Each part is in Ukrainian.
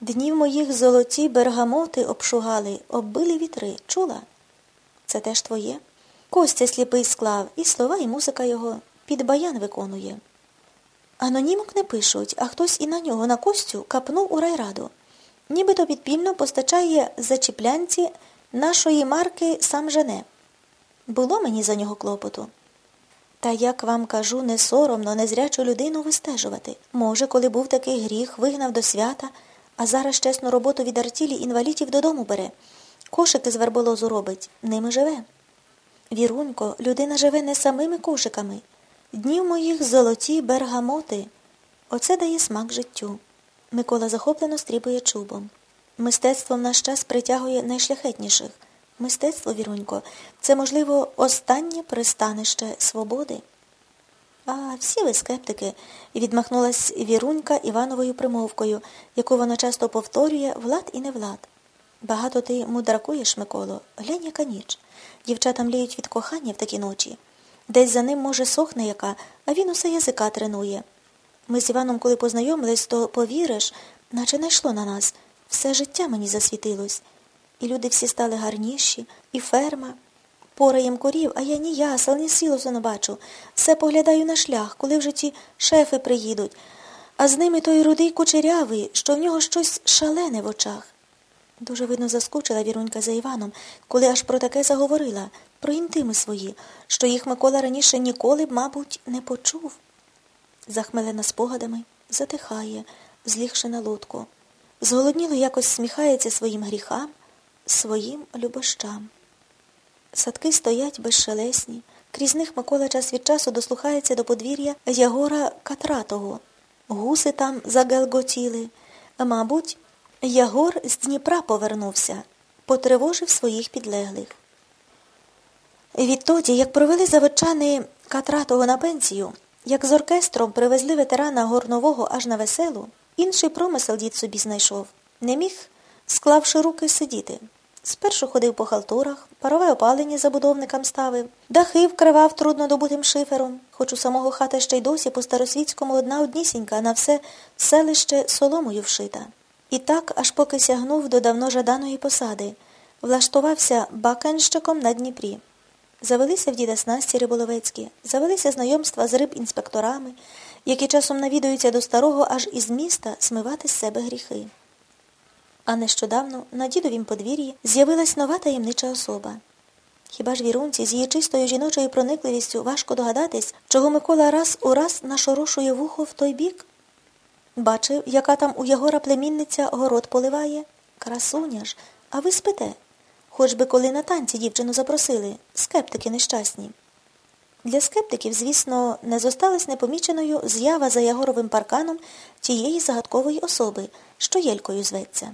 Днів моїх золоті бергамоти обшугали, оббили вітри. Чула? Це теж твоє? Костя сліпий склав, і слова, і музика його під баян виконує. Анонімок не пишуть, а хтось і на нього, на Костю, капнув у райраду. Нібито підпільно постачає зачіплянці нашої марки сам жене. Було мені за нього клопоту. Та як вам кажу, не соромно незрячу людину вистежувати. Може, коли був такий гріх, вигнав до свята, а зараз чесну роботу від артілі інвалідів додому бере. Кошики з верболозу робить, ними живе. Вірунько, людина живе не самими кошиками. Днів моїх золоті бергамоти. Оце дає смак життю. Микола захоплено стрібує чубом. Мистецтво в наш час притягує найшляхетніших. Мистецтво, Вірунько, це, можливо, останнє пристанище свободи. А всі ви скептики, відмахнулась Вірунька Івановою примовкою, яку вона часто повторює влад і не влад. Багато ти мудракуєш, Миколо, глянь, яка ніч. Дівчата мліють від кохання в такі ночі. Десь за ним, може, сохне яка, а він усе язика тренує. Ми з Іваном, коли познайомились, то повіриш, наче не йшло на нас. Все життя мені засвітилось. І люди всі стали гарніші, і ферма. Пораєм корів, а я ні ясел, ні сілосу не бачу. Все поглядаю на шлях, коли вже ті шефи приїдуть. А з ними той рудий кучерявий, що в нього щось шалене в очах. Дуже видно заскучила Вірунька за Іваном, коли аж про таке заговорила, про інтими свої, що їх Микола раніше ніколи б, мабуть, не почув. Захмелена спогадами, затихає, злігши на лодку. Зголодніло якось сміхається своїм гріхам, своїм любощам. Садки стоять безшелесні. Крізь них Микола час від часу дослухається до подвір'я Ягора Катратого. Гуси там загелготіли. Мабуть, Ягор з Дніпра повернувся, потривожив своїх підлеглих. Відтоді, як провели заводчани Катратого на пенсію, як з оркестром привезли ветерана горнового аж на веселу, інший промисел дід собі знайшов. Не міг, склавши руки, сидіти. Спершу ходив по халтурах, парове опалення забудовникам ставив, дахи вкривав труднодобутим шифером, хоч у самого хата ще й досі по старосвітському одна однісінька, на все селище соломою вшита. І так, аж поки сягнув до давно жаданої посади, влаштувався бакенщиком на Дніпрі. Завелися в діда снасті риболовецькі, завелися знайомства з рибінспекторами, які часом навідуються до старого аж із міста смивати з себе гріхи. А нещодавно на дідовім подвір'ї з'явилась нова таємнича особа. Хіба ж вірунці з її чистою жіночою проникливістю важко догадатись, чого Микола раз у раз нашорошує вухо в той бік? Бачив, яка там у Ягора племінниця город поливає? Красуня ж, а ви спите. Хоч би коли на танці дівчину запросили, скептики нещасні. Для скептиків, звісно, не зосталась непоміченою з'ява за Ягоровим парканом тієї загадкової особи, що Єлькою зветься.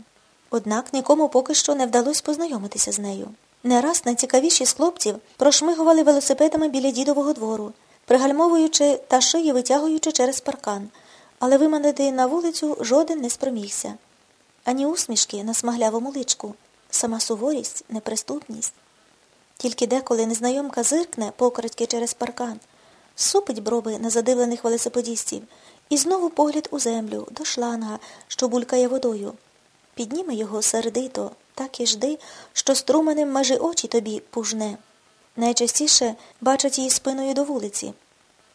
Однак нікому поки що не вдалося познайомитися з нею. Не раз найцікавіші з хлопців прошмигували велосипедами біля дідового двору, пригальмовуючи та шиї витягуючи через паркан, але виманити на вулицю жоден не спромігся. Ані усмішки на смаглявому личку, сама суворість, неприступність. Тільки деколи незнайомка зиркне покрадьки через паркан, супить брови на задивлених велосипедістів і знову погляд у землю, до шланга, що булькає водою. Підніме його сердито, так і жди, що струменем межі очі тобі пужне. Найчастіше бачать її спиною до вулиці.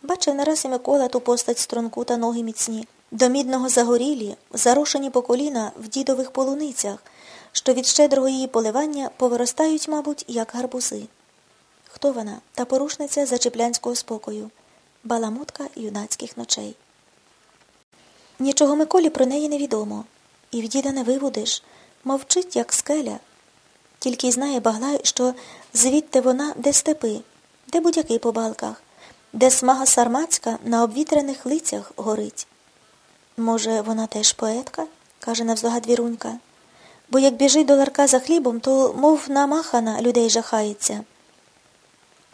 Бачив нараз і Микола ту постать струнку та ноги міцні, до мідного загорілі, зарошені по коліна в дідових полуницях, що від щедрого її поливання повиростають, мабуть, як гарбузи. Хто вона? Та порушниця зачеплянського спокою, баламутка юнацьких ночей. Нічого Миколі про неї невідомо. І в діда не вивудиш, мовчить, як скеля. Тільки й знає баглай, що звідти вона де степи, де будь-який по балках, де смага сармацька на обвітрених лицях горить. Може, вона теж поетка? каже навздогад Вірунька. Бо як біжить до ларка за хлібом, то, мов намахана, людей жахається.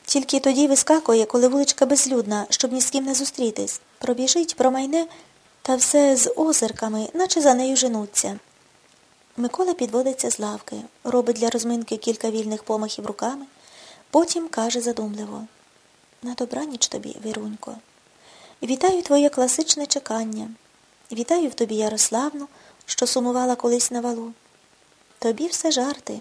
Тільки тоді вискакує, коли вуличка безлюдна, щоб ні з ким не зустрітись. Пробіжить, промайне, та все з озерками, наче за нею женуться. Микола підводиться з лавки, робить для розминки кілька вільних помахів руками, потім каже задумливо На добраніч тобі, Вірунько. Вітаю твоє класичне чекання. Вітаю в тобі Ярославну, що сумувала колись на валу. Тобі все жарти.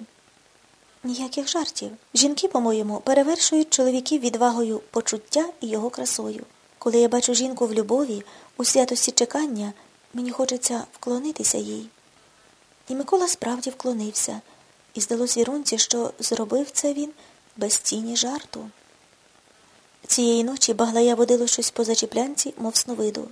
Ніяких жартів. Жінки, по-моєму, перевершують чоловіків відвагою почуття і його красою. Коли я бачу жінку в любові, у святості чекання, мені хочеться вклонитися їй. І Микола справді вклонився, і здалось вірунці, що зробив це він без тіні жарту. Цієї ночі Баглая водило щось по зачіплянці, мов сновиду.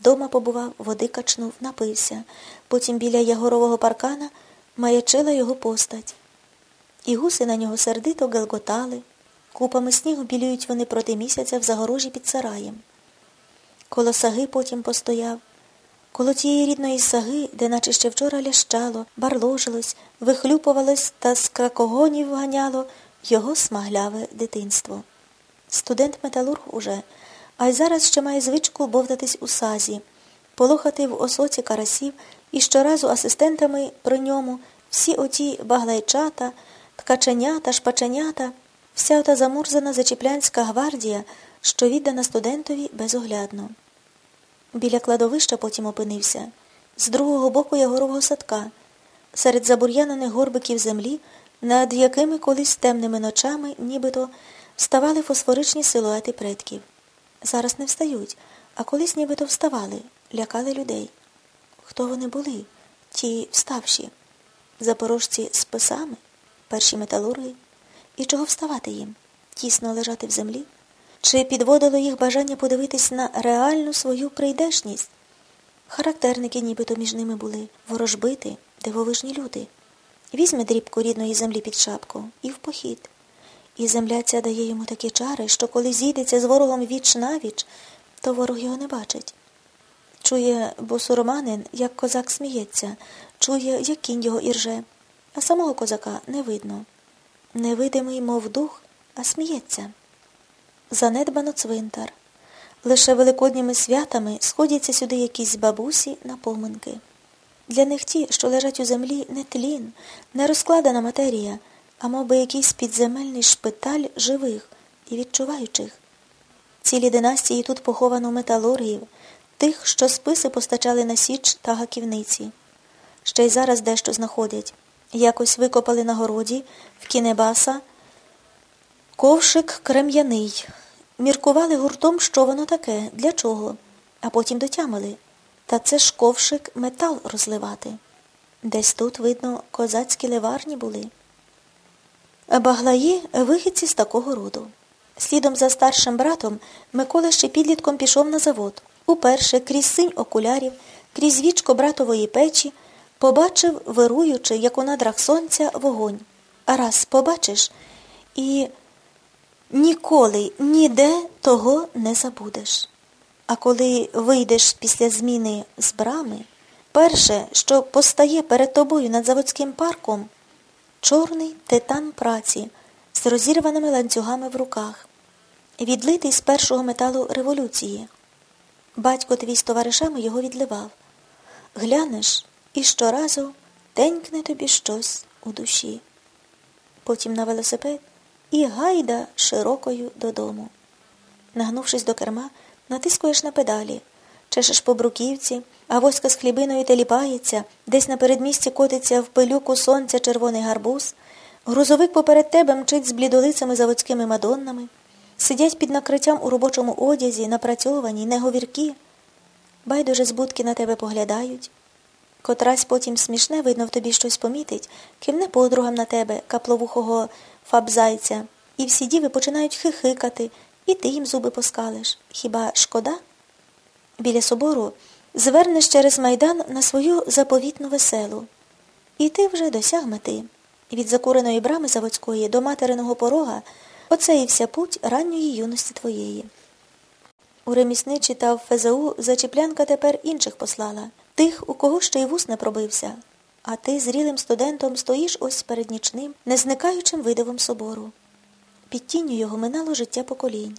Дома побував, води качнув, напився. Потім біля ягорового паркана маячила його постать. І гуси на нього сердито гелготали. Купами снігу білюють вони проти місяця в загорожі під сараєм. Коло саги потім постояв. Коло тієї рідної саги, де наче ще вчора лящало, барложилось, вихлюпувалось та з кракогонів ганяло його смагляве дитинство. Студент металург уже, а й зараз ще має звичку бовтатись у сазі, полохати в осоці карасів і щоразу асистентами при ньому всі оті баглайчата, ткаченята, шпаченята, вся ота замурзана зачіплянська гвардія, що віддана студентові безоглядно. Біля кладовища потім опинився, з другого боку ягорового садка, серед забур'янених горбиків землі, над якими колись темними ночами, нібито вставали фосфоричні силуети предків. Зараз не встають, а колись нібито вставали, лякали людей. Хто вони були, ті вставші? Запорожці з писами, перші металурги? І чого вставати їм? Тісно лежати в землі? Чи підводило їх бажання подивитись на реальну свою прийдешність? Характерники нібито між ними були, ворожбити, дивовижні люди. Візьме дрібку рідної землі під шапку і в похід. І земля ця дає йому такі чари, що коли зійдеться з ворогом віч навіч, то ворог його не бачить. Чує босуроманин, як козак сміється, чує, як кінь його ірже, а самого козака не видно. Невидимий, мов дух, а сміється. Занедбано цвинтар. Лише великодніми святами сходяться сюди якісь бабусі на поминки. Для них ті, що лежать у землі, не тлін, не розкладена матерія, а мов би якийсь підземельний шпиталь живих і відчуваючих. Цілі династії тут поховано металургів, тих, що списи постачали на січ та гаківниці. Ще й зараз дещо знаходять. Якось викопали на городі в Кінебаса ковшик крем'яний. Міркували гуртом, що воно таке, для чого, а потім дотямили. Та це ж ковшик метал розливати. Десь тут, видно, козацькі ливарні були. Баглаї вихідці з такого роду. Слідом за старшим братом Микола ще підлітком пішов на завод. Уперше, крізь синь окулярів, крізь вічко братової печі, побачив, вируючи, як у надрах сонця, вогонь. Раз побачиш і ніколи ніде того не забудеш. А коли вийдеш після зміни з брами, перше, що постає перед тобою над заводським парком, чорний титан праці з розірваними ланцюгами в руках, відлитий з першого металу революції. Батько твій з товаришами його відливав. Глянеш і щоразу тенькне тобі щось у душі. Потім на велосипед і гайда широкою додому. Нагнувшись до керма, натискуєш на педалі, чешеш по бруківці, а воська з хлібиною теліпається, десь на передмісті котиться в пилюку сонця червоний гарбуз, грузовик поперед тебе мчить з блідолицями заводськими мадоннами, сидять під накриттям у робочому одязі, напрацьовані, неговіркі, байдуже з будки на тебе поглядають. Котрась потім смішне, видно, в тобі щось помітить, кивне подругам на тебе, капловухого фабзайця, і всі діви починають хихикати, і ти їм зуби поскалиш. Хіба шкода? Біля собору звернеш через майдан на свою заповітну веселу. І ти вже досяг мети. Від закуреної брами заводської до материного порога оце і вся путь ранньої юності твоєї. У ремісничі та в ФЗУ зачіплянка тепер інших послала, тих, у кого ще й вус не пробився. А ти зрілим студентом стоїш ось перед нічним, незникаючим видивом собору. Під тінню його минало життя поколінь.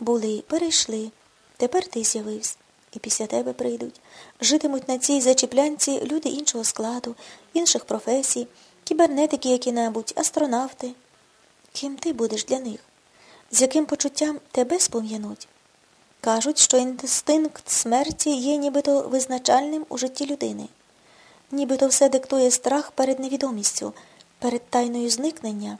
Були, перейшли, тепер ти з'явився, і після тебе прийдуть. Житимуть на цій зачіплянці люди іншого складу, інших професій, кібернетики які-небудь, астронавти. Ким ти будеш для них? З яким почуттям тебе спом'януть? Кажуть, що інстинкт смерті є нібито визначальним у житті людини. Нібито все диктує страх перед невідомістю, перед тайною зникнення.